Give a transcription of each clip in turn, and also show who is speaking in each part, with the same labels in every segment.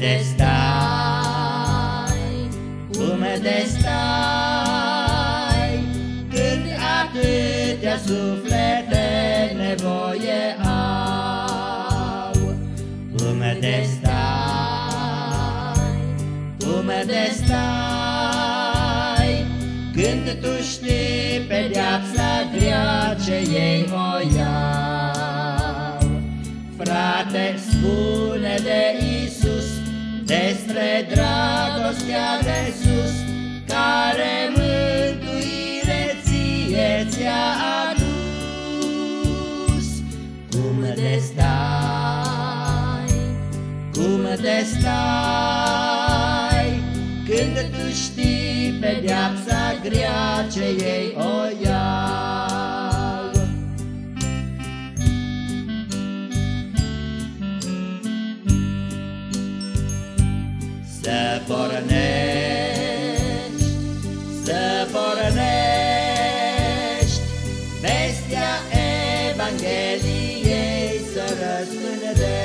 Speaker 1: de stai, cum de stai, Când atâtea suflete nevoie au. Cum de stai, cum de stai, Când tu știi pedeapsa grea ce ei o iau. Frate, spune de Isus despre dragostea de sus, care mântuire ție ți-a adus. Cum de stai, cum de stai, când tu știi pedeapsa grea Să pornești, să pornești Vestea Evangheliei să răspândești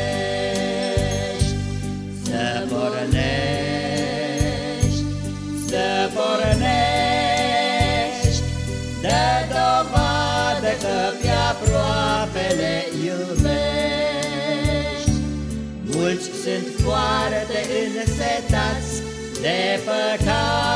Speaker 1: însetați, de păcate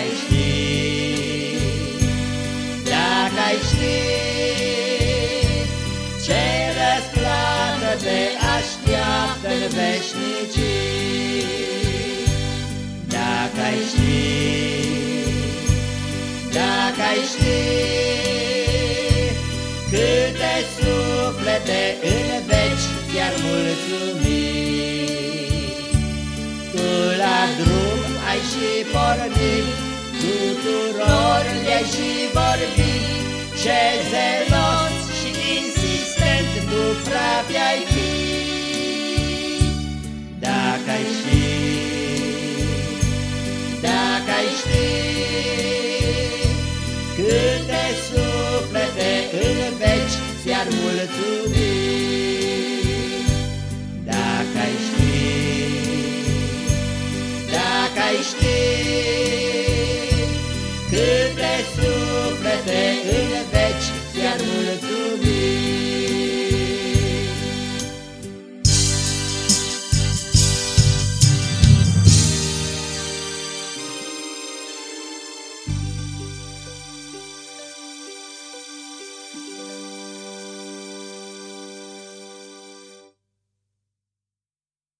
Speaker 1: ai ști, dacă ai ști Ce răsplată te așteaptă în veșnicii. Dacă ai ști, dacă ai ști Câte suflete în veci ți-ar mulțumi Tu la drum ai și pornit Tuturor le-ai și vorbit Ce zelos și insistent tu frate ai fi. Dacă ai ști, dacă ai ști Câte suflete în veci ți-ar mulțumi